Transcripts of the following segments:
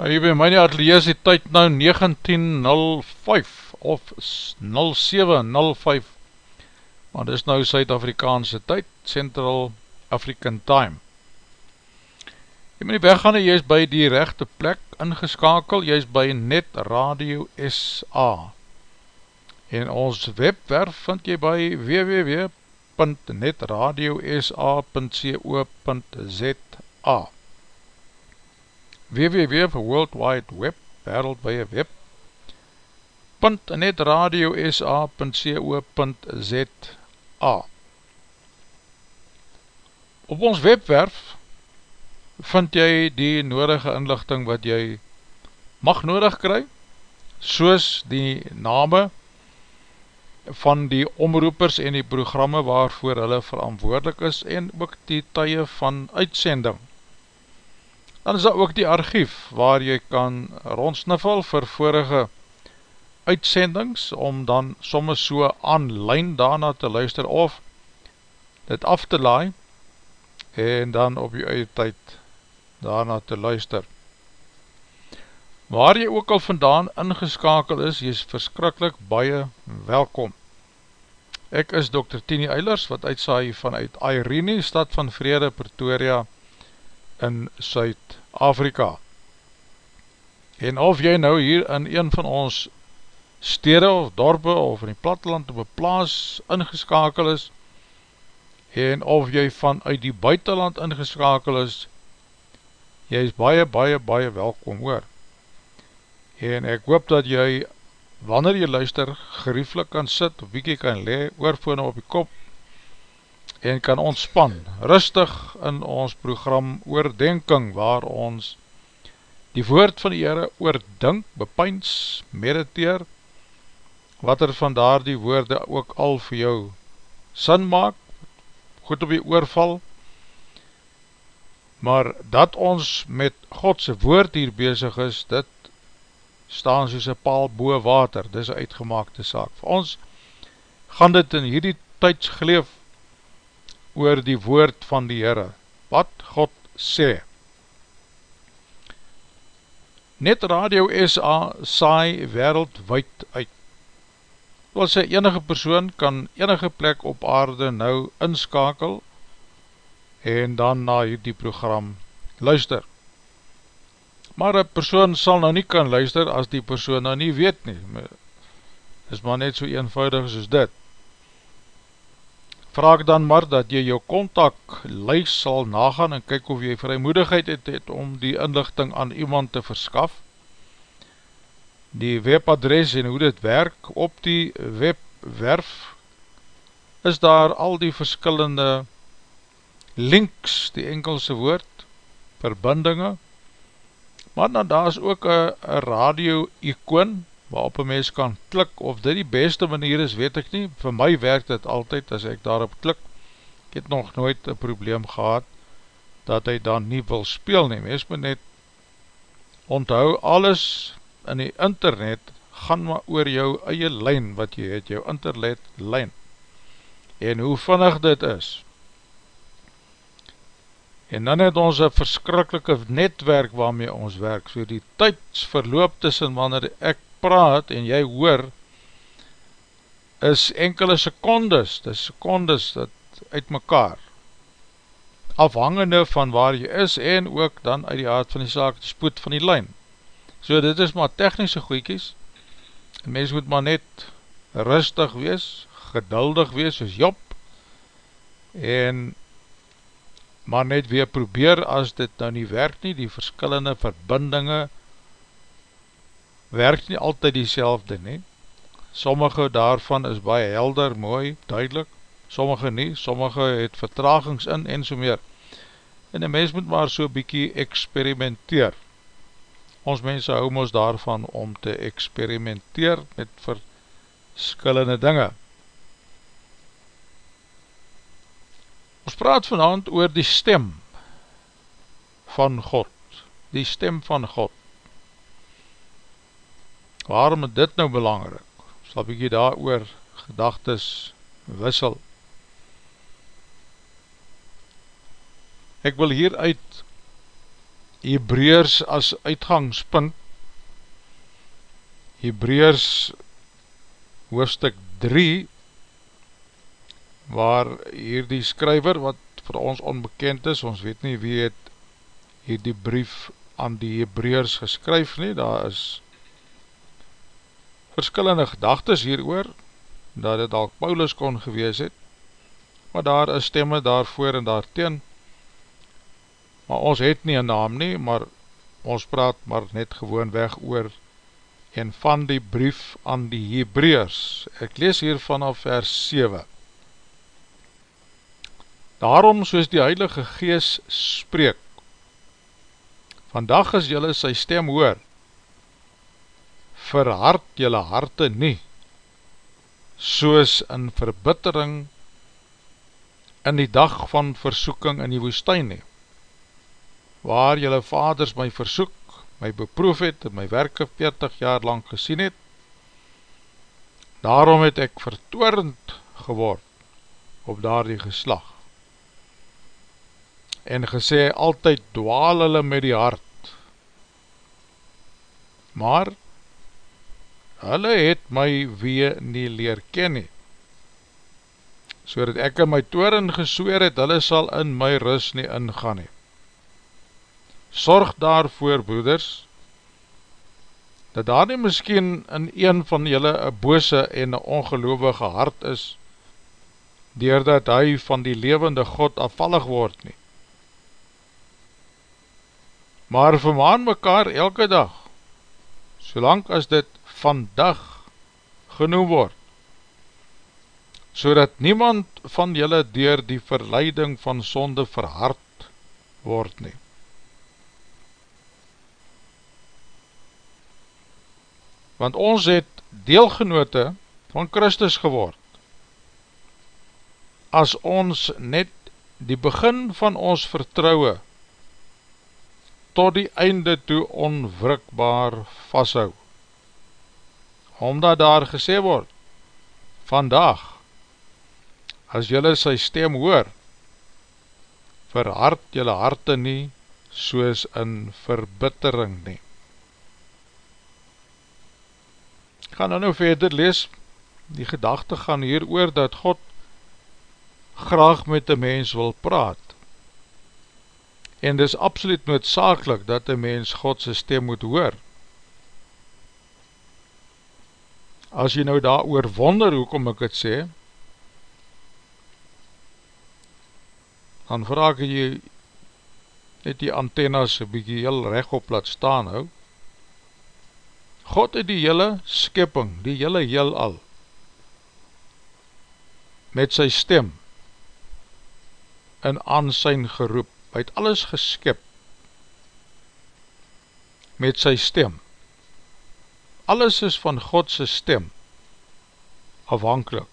my nie atelier is die tyd nou 19.05 of 07.05 maar dis nou Suid-Afrikaanse tyd, Central African Time. Jy moet nie weggaan, jy is by die rechte plek ingeskakel, jy is by Net Radio SA. En ons webwerf vind jy by www.netradiosa.co.za www World Wide Web, wereldwee web, .netradiosa.co.za Op ons webwerf vind jy die nodige inlichting wat jy mag nodig kry, soos die name van die omroepers en die programme waarvoor hulle verantwoordelik is en ook die tye van uitsending. Dan is daar ook die archief waar jy kan rondsniffel vir vorige uitsendings om dan soms so online daarna te luister of dit af te laai en dan op jy eie tyd daarna te luister. Waar jy ook al vandaan ingeskakel is, jy is verskrikkelijk baie welkom. Ek is Dr. Tini Eilers, wat uitsaai vanuit Airene, stad van Vrede, Pretoria, in Suid-Afrika. En of jy nou hier in een van ons stede of dorpe of in die platteland op een plaas ingeskakel is, en of jy vanuit die buitenland ingeskakel is, jy is baie, baie, baie welkom hoor. En ek hoop dat jy, wanneer jy luister, gerieflik kan sit, of bykie kan le, oorvone op die kop, en kan ontspan, rustig in ons program oordenking, waar ons die woord van die Heere oordink, bepyns, mediteer, wat er van daar die woorde ook al vir jou sin maak, goed op die oorval, maar dat ons met Godse woord hier bezig is, dit staan soos een paal boe water, dit is een uitgemaakte saak. Voor ons gaan dit in hierdie tijdsgeleef oor die woord van die Heere, wat God sê. Net Radio SA saai wereldwijd uit. Wat sê enige persoon kan enige plek op aarde nou inskakel en dan na die program luister. Maar een persoon sal nou nie kan luister as die persoon nou nie weet nie. Is maar net so eenvoudig soos dit. Vraag dan maar dat jy jou kontaklijst sal nagaan en kyk of jy vrymoedigheid het, het om die inlichting aan iemand te verskaf. Die webadres en hoe dit werk op die webwerf is daar al die verskillende links, die Engelse woord, verbindinge, maar dan daar is ook een radio-icoon, waarop een mens kan klik, of dit die beste manier is, weet ek nie, vir my werk dit altyd, as ek daarop klik, ek het nog nooit een probleem gehad, dat hy dan nie wil speel nie, mens moet net onthou, alles in die internet, gaan maar oor jou eie lijn, wat jy het, jou internet lijn, en hoe vinnig dit is, En dan het ons een verskrikkelike netwerk waarmee ons werk. So die tijdsverloop tussen wanneer ek praat en jy hoor, is enkele secondes, dit is secondes dat uit mekaar, afhangende van waar jy is en ook dan uit die aard van die saak, die spoed van die lijn. So dit is maar technische goeikies, en mens moet maar net rustig wees, geduldig wees, soos Job, en maar net weer probeer as dit nou nie werk nie, die verskillende verbindinge werk nie altyd die selfde nie. Sommige daarvan is baie helder, mooi, duidelik, sommige nie, sommige het vertragings in en so meer. En die mens moet maar so bykie experimenteer. Ons mense hou ons daarvan om te experimenteer met verskillende dinge. Ons praat vanavond oor die stem van God, die stem van God. Waarom is dit nou belangrijk? Sal ek jy daar oor gedagtes wissel. Ek wil hier uit Hebreërs as uitgangspunt Hebreërs hoofstuk 3 waar hier die skryver wat vir ons onbekend is, ons weet nie wie het hier die brief aan die Hebreërs geskryf nie, daar is verskillende gedagtes hier oor, dat het al Paulus kon gewees het, maar daar is stemme daarvoor en daarteen, maar ons het nie een naam nie, maar ons praat maar net gewoon weg oor en van die brief aan die Hebreërs. Ek lees hier vanaf vers 7. Daarom soos die Heilige Gees spreek, vandag as jylle sy stem hoor, verhard jylle harte nie, soos in verbittering in die dag van versoeking in die woestijn nie, waar jylle vaders my versoek, my beproef het en my werke 40 jaar lang gesien het, daarom het ek vertoornd geword op daar die geslag, en gesê altyd dwaal hulle met die hart, maar hulle het my wee nie leer ken nie, so dat ek in my toren gesweer het, hulle sal in my ris nie ingaan nie. Sorg daarvoor, broeders, dat daar nie miskien in een van julle een bose en een ongeloofige hart is, doordat hy van die levende God afvallig word nie. Maar vermaan mekaar elke dag, solang as dit vandag genoem word, so dat niemand van julle door die verleiding van sonde verhard word nie. Want ons het deelgenote van Christus geword, as ons net die begin van ons vertrouwe tot die einde toe onwrikbaar vasthou. Omdat daar gesê word, vandag as jylle sy stem hoor, verhard jylle harte nie, soos in verbittering nie. Ek gaan nou nou verder lees, die gedachte gaan hier oor dat God graag met die mens wil praat. En dis absoluut noodzakelik dat die mens Godse stem moet hoor. As jy nou daar oor wonder, hoekom ek het sê, dan vraag jy net die antennas een bykie heel recht op laat staan hou. God het die hele skipping, die hele heel al, met sy stem in aansijn geroep, hy het alles geskip met sy stem. Alles is van Godse stem afhankelijk.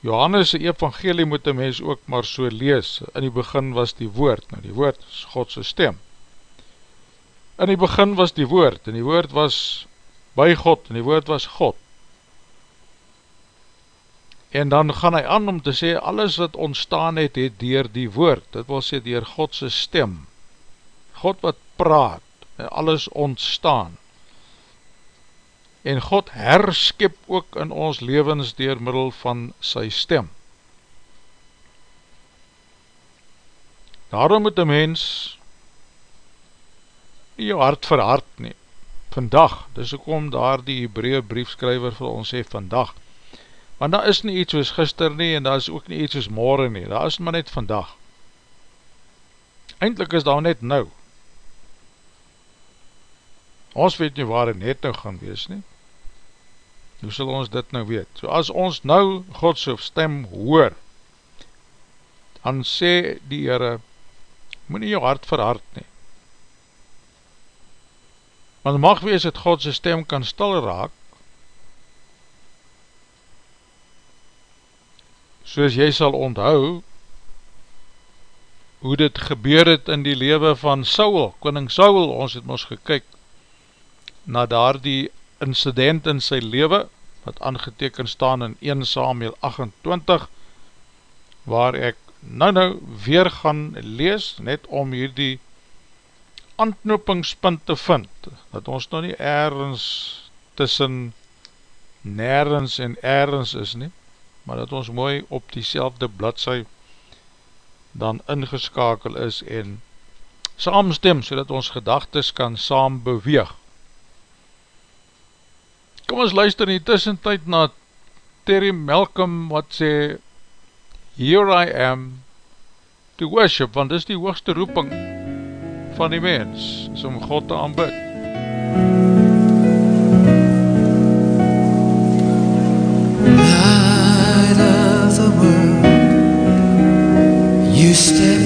Johannes' evangelie moet die mens ook maar so lees, in die begin was die woord, nou die woord is Godse stem. In die begin was die woord, en die woord was by God, en die woord was God. En dan gaan hy aan om te sê, alles wat ontstaan het, het dier die woord, dit wil sê dier Godse stem. God wat praat, en alles ontstaan en God herskip ook in ons levens dier middel van sy stem. Daarom moet die mens nie jou hart verhard nie. Vandag, dis ook om daar die Hebraeë briefskryver vir ons sê vandag. Want daar is nie iets soos gister nie en daar is ook nie iets soos morgen nie. Daar is maar net vandag. Eindelijk is daar net nou. Ons weet nie waar het net nou gaan wees nie. Hoe sal ons dit nou weet? So as ons nou Godse stem hoor, dan sê die Heere, moet nie jou hart verhard nie. Want mag wees dat Godse stem kan stil raak, soos jy sal onthou, hoe dit gebeur het in die lewe van Saul, koning Saul, ons het ons gekyk, na daar die incident in sy leven, wat aangeteken staan in 1 Samuel 28, waar ek nou nou weer gaan lees, net om hier die anknopingspunt te vind, dat ons nou nie ergens tussen nergens en ergens is nie, maar dat ons mooi op die selfde bladse dan ingeskakel is en saamstem, so dat ons gedagtes kan saam beweeg. Kom ons luister in die tussentijd na Terry Malcolm wat sê Here I am to worship, want dis die hoogste roeping van die mens is om God te aanbid. Light of the world, you step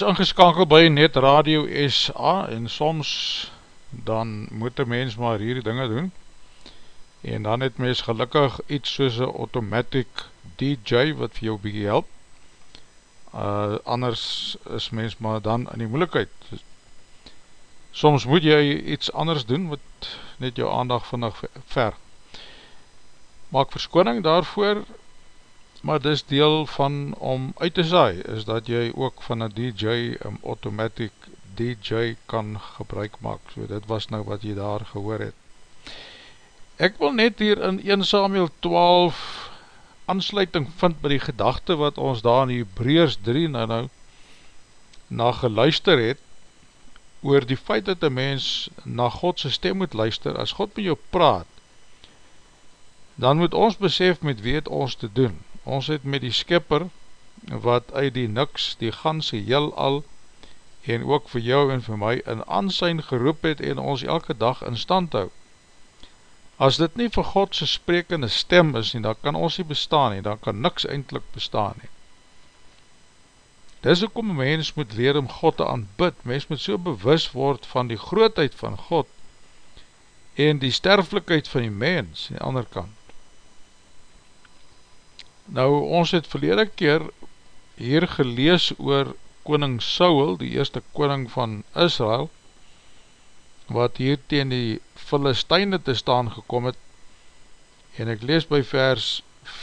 is ingeskakel by Net Radio SA en soms dan moet een mens maar hierdie dinge doen en dan het mens gelukkig iets soos een automatic DJ wat vir jou bykie help. Uh, anders is mens maar dan in die moeilikheid. Soms moet jy iets anders doen wat net jou aandag vannig ver maak verskoning daarvoor maar dis deel van om uit te saai, is dat jy ook van een DJ, een automatic DJ kan gebruik maak, so dit was nou wat jy daar gehoor het. Ek wil net hier in 1 Samuel 12 aansluiting vind by die gedachte wat ons daar in Hebreus 3 nou nou na geluister het, oor die feit dat een mens na Godse stem moet luister, as God met jou praat, dan moet ons besef met weet ons te doen, ons het met die skipper wat uit die niks, die ganse heel al en ook vir jou en vir my in ansijn geroep het en ons elke dag in stand hou. As dit nie vir Godse sprekende stem is nie, dan kan ons nie bestaan nie, dan kan niks eindelijk bestaan nie. Dis ook om mens moet leer om God te aanbid, mens moet so bewus word van die grootheid van God en die sterflikheid van die mens, aan die ander kant. Nou, ons het verlede keer hier gelees oor koning Saul, die eerste koning van Israel, wat hier teen die Filisteine te staan gekom het, en ek lees by vers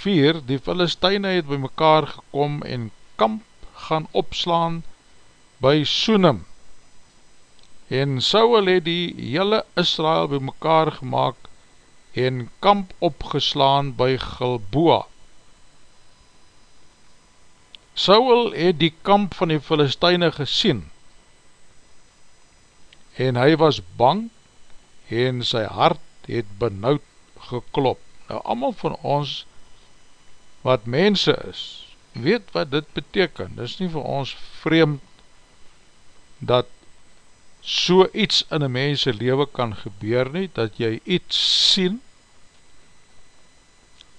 4, die Filisteine het by mekaar gekom en kamp gaan opslaan by Soenim, en Saul het die hele Israel by mekaar gemaakt en kamp opgeslaan by Gilboa, Saul het die kamp van die Filisteine gesien en hy was bang en sy hart het benauwd geklop. Nou, allemaal van ons wat mense is, weet wat dit beteken. Dit is nie vir ons vreemd dat so iets in een mense leven kan gebeur nie, dat jy iets sien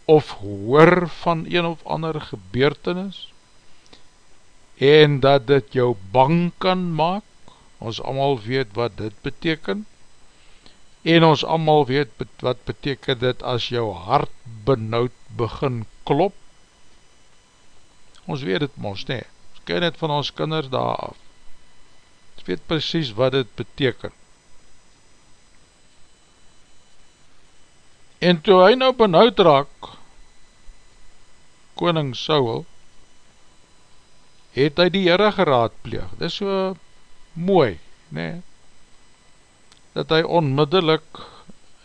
of hoor van een of ander gebeurtenis, en dat dit jou bang kan maak, ons allemaal weet wat dit beteken, en ons allemaal weet wat beteken dit as jou hart benauwd begin klop, ons weet het ons nie, ons ken het van ons kinders daar af, ons weet precies wat dit beteken, en toe hy nou benauwd raak, koning Saul, het hy die Heere geraadpleeg. Dit is so mooi, nee, dat hy onmiddellik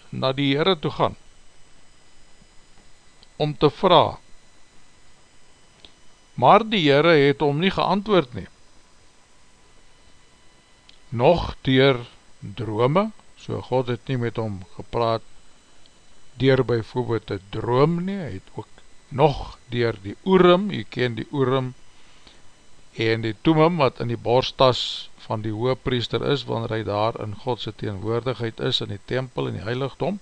na die Heere toe gaan, om te vraag. Maar die Heere het om nie geantwoord nie. Nog dier drome, so God het nie met hom gepraat, dier bijvoorbeeld die droom nie, hy het ook nog dier die oerum, jy ken die oerum, en die toemum wat in die borstas van die hoopriester is, wanneer hy daar in Godse teenwoordigheid is in die tempel en die heiligdom,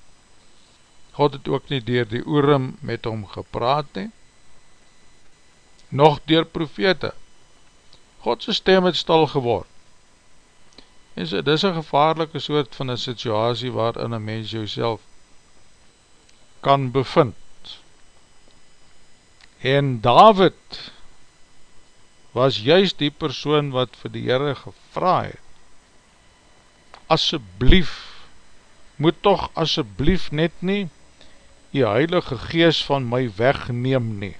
God het ook nie dier die oerum met hom gepraat nie, nog dier profete, Godse stem het stil geword, en so, dit is een gevaarlike soort van een situasie waarin een mens jouself kan bevind, en David, was juist die persoon wat vir die Heere gevra het, asseblief, moet toch asseblief net nie die heilige gees van my wegneem nie.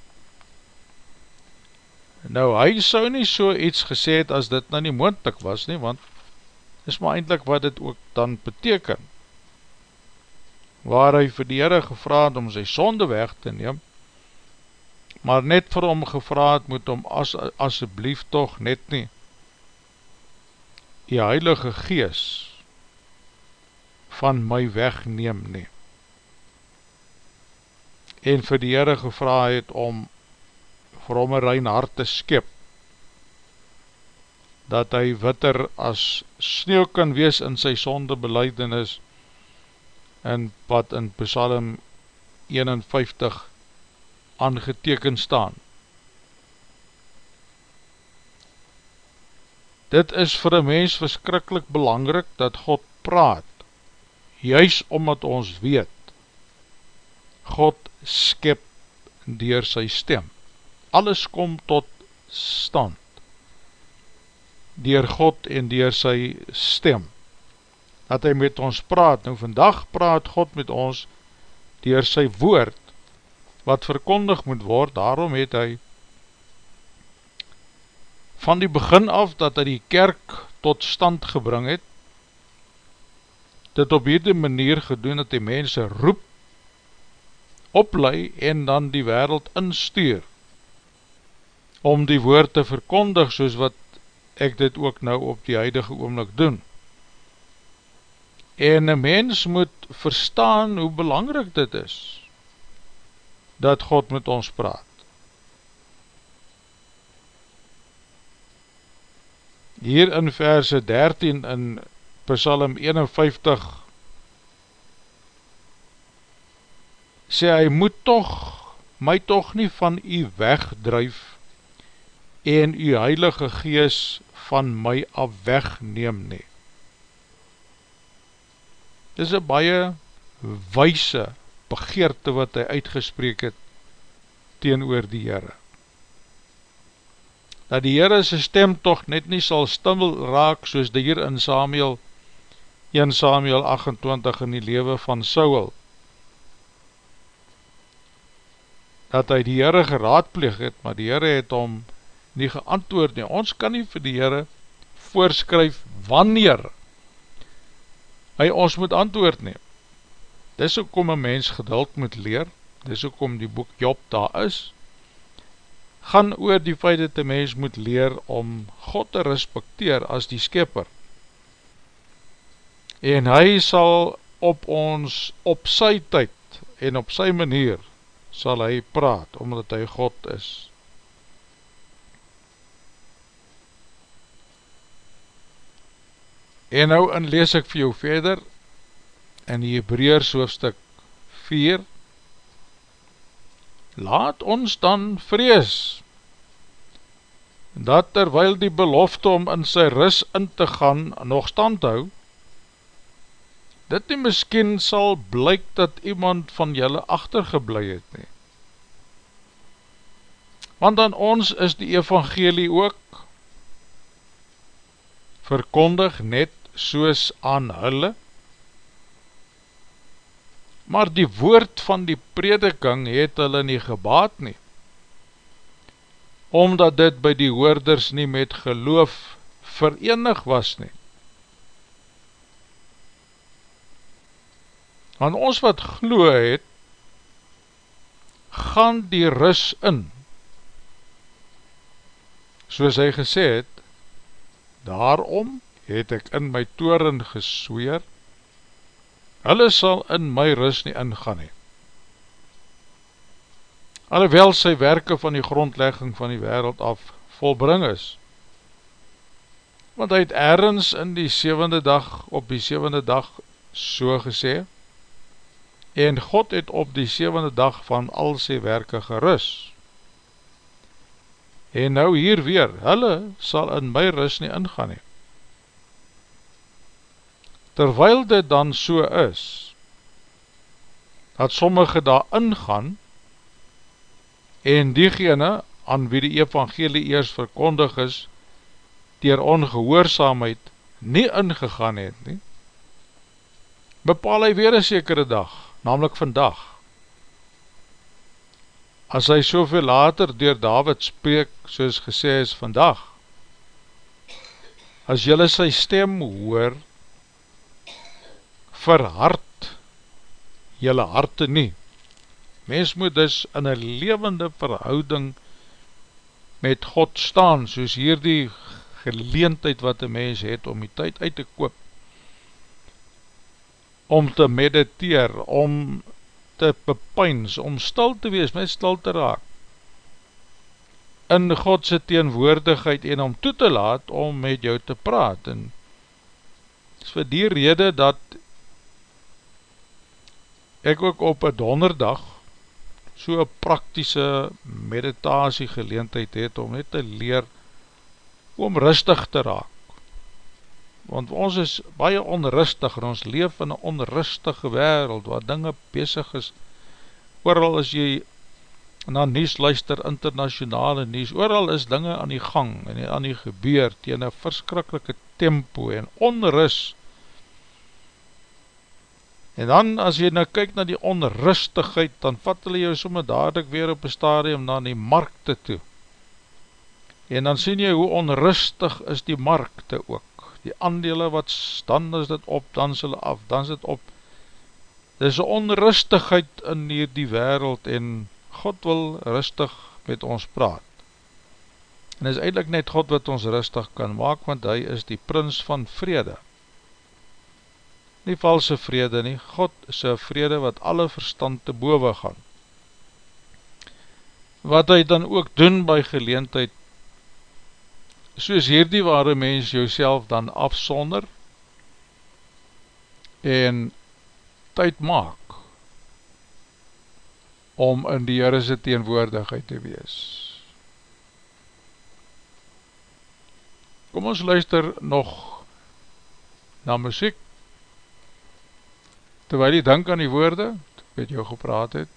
Nou, hy sou nie so iets gesê het as dit nou nie moendlik was nie, want is maar eindelijk wat dit ook dan beteken. Waar hy vir die Heere gevra het om sy sonde weg te neem, maar net vir hom gevraad moet om as, asjeblief toch net nie die heilige gees van my wegneem nie. En vir die Heere gevraad het om vir hom een rein hart te skip dat hy witter as sneeuw kan wees in sy sonde beleidenis en wat in Psalm 51 aangeteken staan. dit is vir een mens verskrikkelijk belangrik dat God praat, juist omdat ons weet, God skep dier sy stem. Alles kom tot stand, dier God en dier sy stem, dat hy met ons praat. Nou vandag praat God met ons dier sy woord, wat verkondig moet word, daarom het hy van die begin af dat hy die kerk tot stand gebring het, dit op hierdie manier gedoen dat die mense roep, oplei en dan die wereld instuur, om die woord te verkondig soos wat ek dit ook nou op die huidige oomlik doen. En een mens moet verstaan hoe belangrijk dit is, dat God met ons praat. Hier in verse 13 in Psalm 51 sê hy moet toch my toch nie van u wegdruif en u heilige gees van my af wegneem nie. Dit is een baie wijse begeerte wat hy uitgespreek het teen oor die Heere. Dat die Heere sy stem toch net nie sal stimmel raak soos die hier in Samuel 1 Samuel 28 in die lewe van Saul. Dat hy die Heere geraadpleeg het, maar die Heere het om nie geantwoord nie. Ons kan nie vir die Heere voorskryf wanneer hy ons moet antwoord neem. Dis ook om een mens geduld moet leer, dis ook om die boek Job daar is, gaan oor die feit dat die mens moet leer om God te respecteer as die skepper. En hy sal op ons, op sy tyd en op sy manier, sal hy praat, omdat hy God is. En nou in lees ek vir jou verder, in die Hebreers hoofstuk 4 Laat ons dan vrees dat terwyl die belofte om in sy ris in te gaan nog stand hou dit nie miskien sal blyk dat iemand van julle achtergeblij het nie. Want aan ons is die evangelie ook verkondig net soos aan hulle maar die woord van die prediking het hulle nie gebaat nie, omdat dit by die hoorders nie met geloof verenig was nie. Want ons wat glo het, gaan die ris in, soos hy gesê het, daarom het ek in my toren gesweer, hulle sal in my ris nie ingaan nie. Alhoewel sy werke van die grondlegging van die wereld af volbring is, want hy het ergens in die sevende dag, op die sevende dag so gesê, en God het op die sevende dag van al sy werke gerus. En nou hier weer, hulle sal in my ris nie ingaan nie. Terwyl dit dan so is, dat sommige daar ingaan, en diegene aan wie die evangelie eers verkondig is, dier ongehoorzaamheid nie ingegaan het nie, bepaal hy weer een sekere dag, namelijk vandag. As hy soveel later dier David spreek, soos gesê is vandag, as jylle sy stem hoor, verhard jylle harte nie. Mens moet dus in een levende verhouding met God staan, soos hier die geleentheid wat een mens het om die tyd uit te koop, om te mediteer, om te bepyns, om stil te wees, met stil te raak, in Godse teenwoordigheid en om toe te laat om met jou te praat, en is vir die rede dat ek ook op een donderdag so een praktische meditasie geleentheid het om net te leer om rustig te raak, want ons is baie onrustig en ons leef in een onrustige wereld waar dinge bezig is, ooral as jy na nies luister, internationale nies, ooral is dinge aan die gang en aan die gebeur, tegen een verskrikkelike tempo en onrust, En dan as jy nou kyk na die onrustigheid, dan vat hulle jou somme dadelijk weer op een stadium na die markte toe. En dan sien jy hoe onrustig is die markte ook. Die aandele wat, dan is dit op, dan is hulle af, dan is dit op. Dit is onrustigheid in die wereld en God wil rustig met ons praat. En is eindelijk net God wat ons rustig kan maak, want hy is die prins van vrede nie valse vrede nie, God is een vrede wat alle verstand te boven gaan. Wat hy dan ook doen by geleentheid, soos hierdie ware mens jou dan afsonder en tyd maak om in die Heerese teenwoordigheid te wees. Kom ons luister nog na muziek terwijl jy denk aan die woorde, wat jou gepraat het,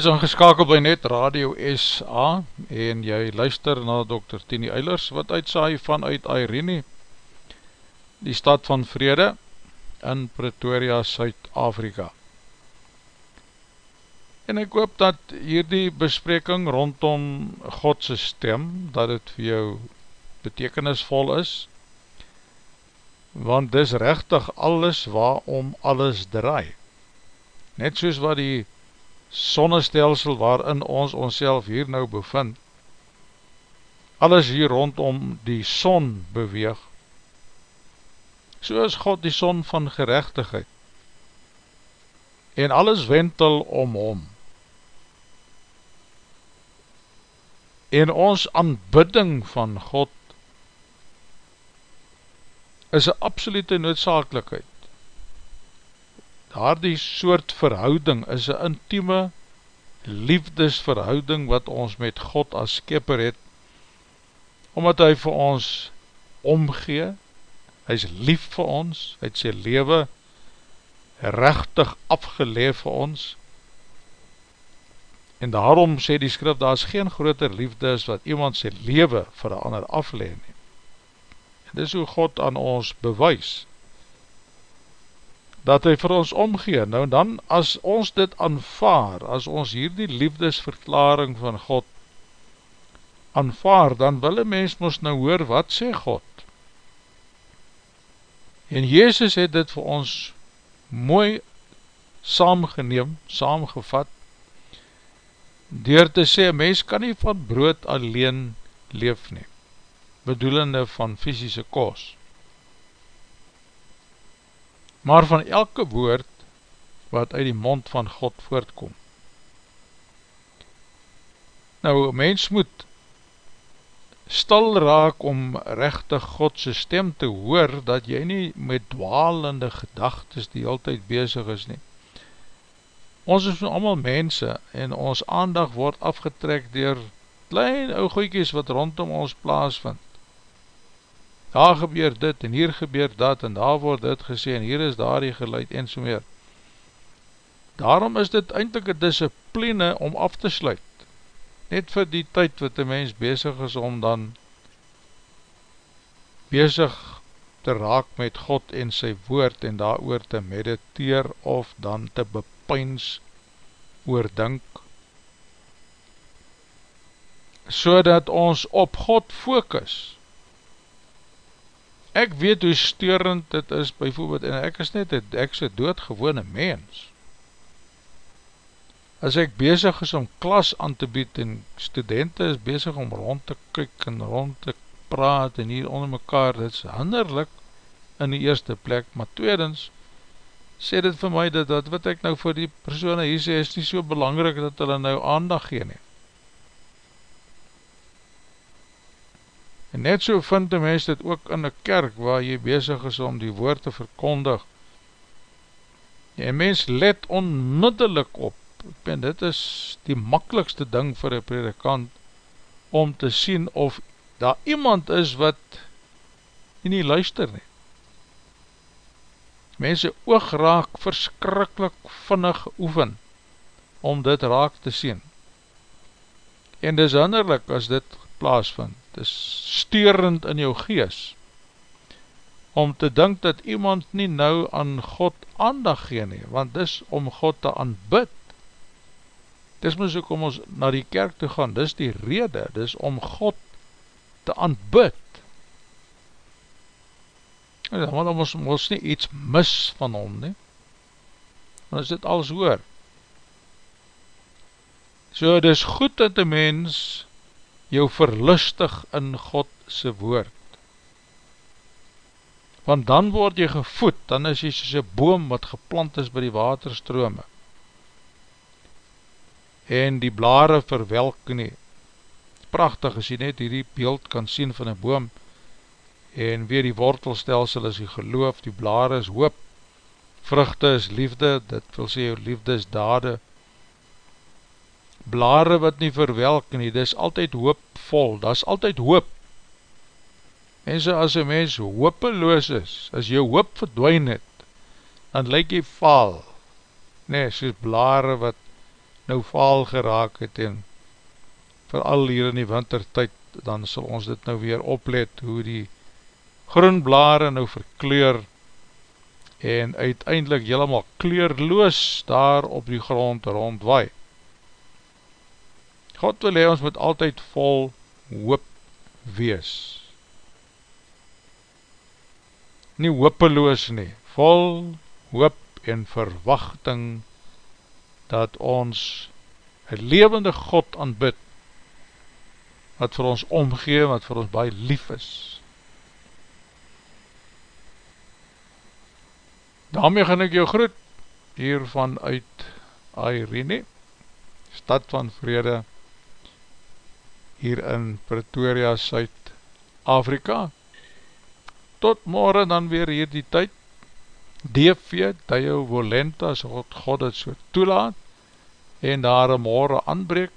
is ingeskakeld by Net Radio SA en jy luister na Dr. Tini Eilers wat uitsaai vanuit Irene, die stad van vrede in Pretoria, Suid-Afrika. En ek hoop dat hierdie bespreking rondom Godse stem, dat het vir jou betekenisvol is, want dis rechtig alles waarom alles draai. Net soos wat die sonnestelsel waarin ons onself hier nou bevind, alles hier rondom die son beweeg, so is God die son van gerechtigheid, en alles wentel om hom, en ons aanbidding van God, is een absolute noodzakelikheid, daar die soort verhouding is een intieme liefdesverhouding wat ons met God as skepper het, omdat hy vir ons omgee, hy is lief vir ons, hy het sy lewe rechtig afgeleef vir ons, en daarom sê die skrif, daar is geen groter liefde as wat iemand sy lewe vir een ander afleen. En dis hoe God aan ons bewys, dat hy vir ons omgee. Nou dan, as ons dit aanvaar, as ons hierdie liefdesverklaring van God aanvaar, dan wil een mens ons nou hoor, wat sê God? En Jezus het dit vir ons mooi saamgeneem, saamgevat, door te sê, mens kan nie van brood alleen leef nie, bedoelende van fysische kost maar van elke woord wat uit die mond van God voortkom. Nou, mens moet stil raak om rechtig Godse stem te hoor, dat jy nie met dwalende gedagtes die altyd bezig is nie. Ons is allemaal mense en ons aandag word afgetrek dier klein ooghoekies wat rondom ons plaas vind daar gebeur dit en hier gebeur dat en daar word dit gesê en hier is daar die geluid en so meer. Daarom is dit eindelijk een discipline om af te sluit, net vir die tyd wat die mens bezig is om dan bezig te raak met God en sy woord en daar oor te mediteer of dan te bepyns oordink, so dat ons op God focus, ek weet hoe steurend dit is, byvoorbeeld, en ek is net, ek is een doodgewone mens. As ek bezig is om klas aan te bied, en studenten is bezig om rond te kyk, en rond te praat, en hier onder mekaar, dit is hinderlik in die eerste plek, maar tweedens, sê dit vir my, dat, dat wat ek nou vir die persoon hier sê, is nie so belangrijk, dat hulle nou aandag gee nie. En net so vind die mens dit ook in die kerk waar jy bezig is om die woord te verkondig. En mens let onmiddellik op, en dit is die makkelijkste ding vir een predikant, om te sien of daar iemand is wat nie luister nie. Mense oog raak verskrikkelijk vinnig oefen, om dit raak te sien. En dis hinderlik as dit plaasvind het is steurend in jou gees, om te dink dat iemand nie nou aan God aandag gee nie, want dis om God te aanbid, dis mis ook om ons na die kerk te gaan, dis die rede, dis om God te aanbid, want ons ons nie iets mis van hom nie, want is dit alles hoor, so het is goed dat die mens jou verlustig in Godse woord. Want dan word jy gevoed, dan is jy soos een boom wat geplant is by die waterstrome. En die blare verwelk nie. Prachtig as jy net hierdie beeld kan sien van een boom, en weer die wortelstelsel is die geloof, die blare is hoop, vruchte is liefde, dit wil sê jou liefde is dade, blare wat nie verwelk nie, dit is altyd hoopvol, dit is altyd hoop. En so as een mens hoopeloos is, as jou hoop verdwijn het, dan lyk jy faal, nee, soos blare wat nou vaal geraak het en vooral hier in die wintertijd, dan sal ons dit nou weer oplet, hoe die groen blare nou verkleur en uiteindelik helemaal kleurloos daar op die grond rondwaai. God wil hee ons moet altyd vol hoop wees. Nie hoopeloos nie, vol hoop en verwachting dat ons een levende God aanbid wat vir ons omgee, wat vir ons baie lief is. Daarmee gaan ek jou groet hier vanuit Airene, stad van vrede, hier in Pretoria, Suid-Afrika. Tot morgen dan weer hier die tyd, DV, Dio Volenta, so God, God het so toelaat, en daar morgen aanbreek,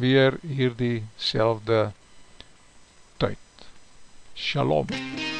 weer hier die selfde tyd. Shalom. Meer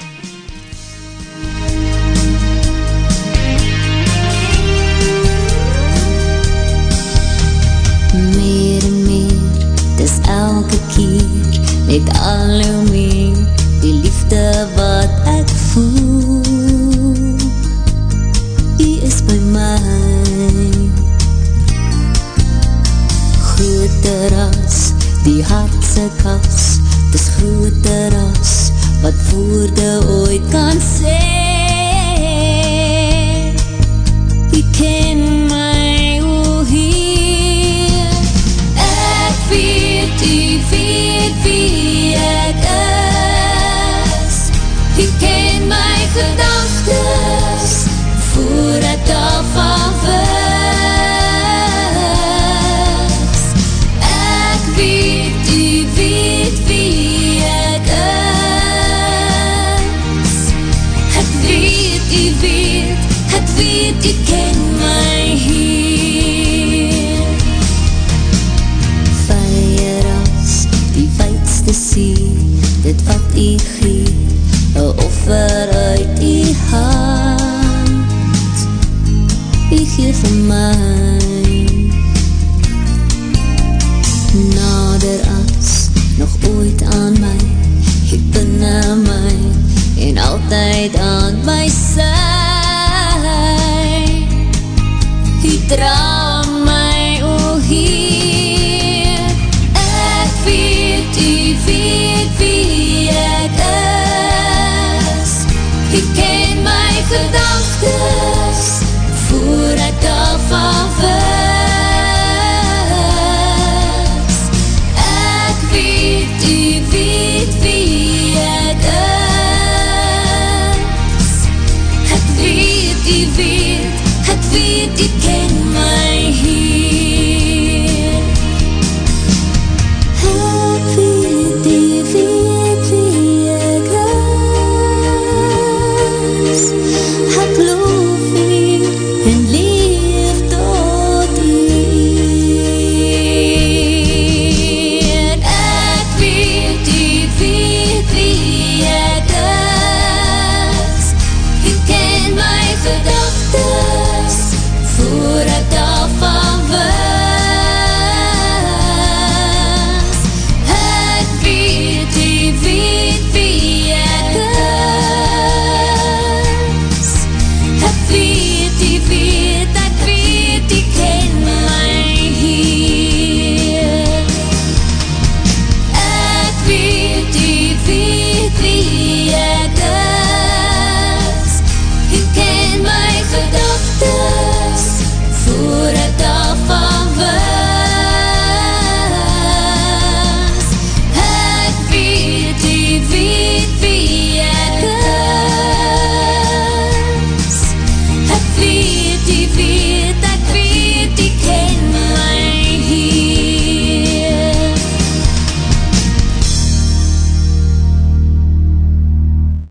gedagtes, voor ek daarvan wil.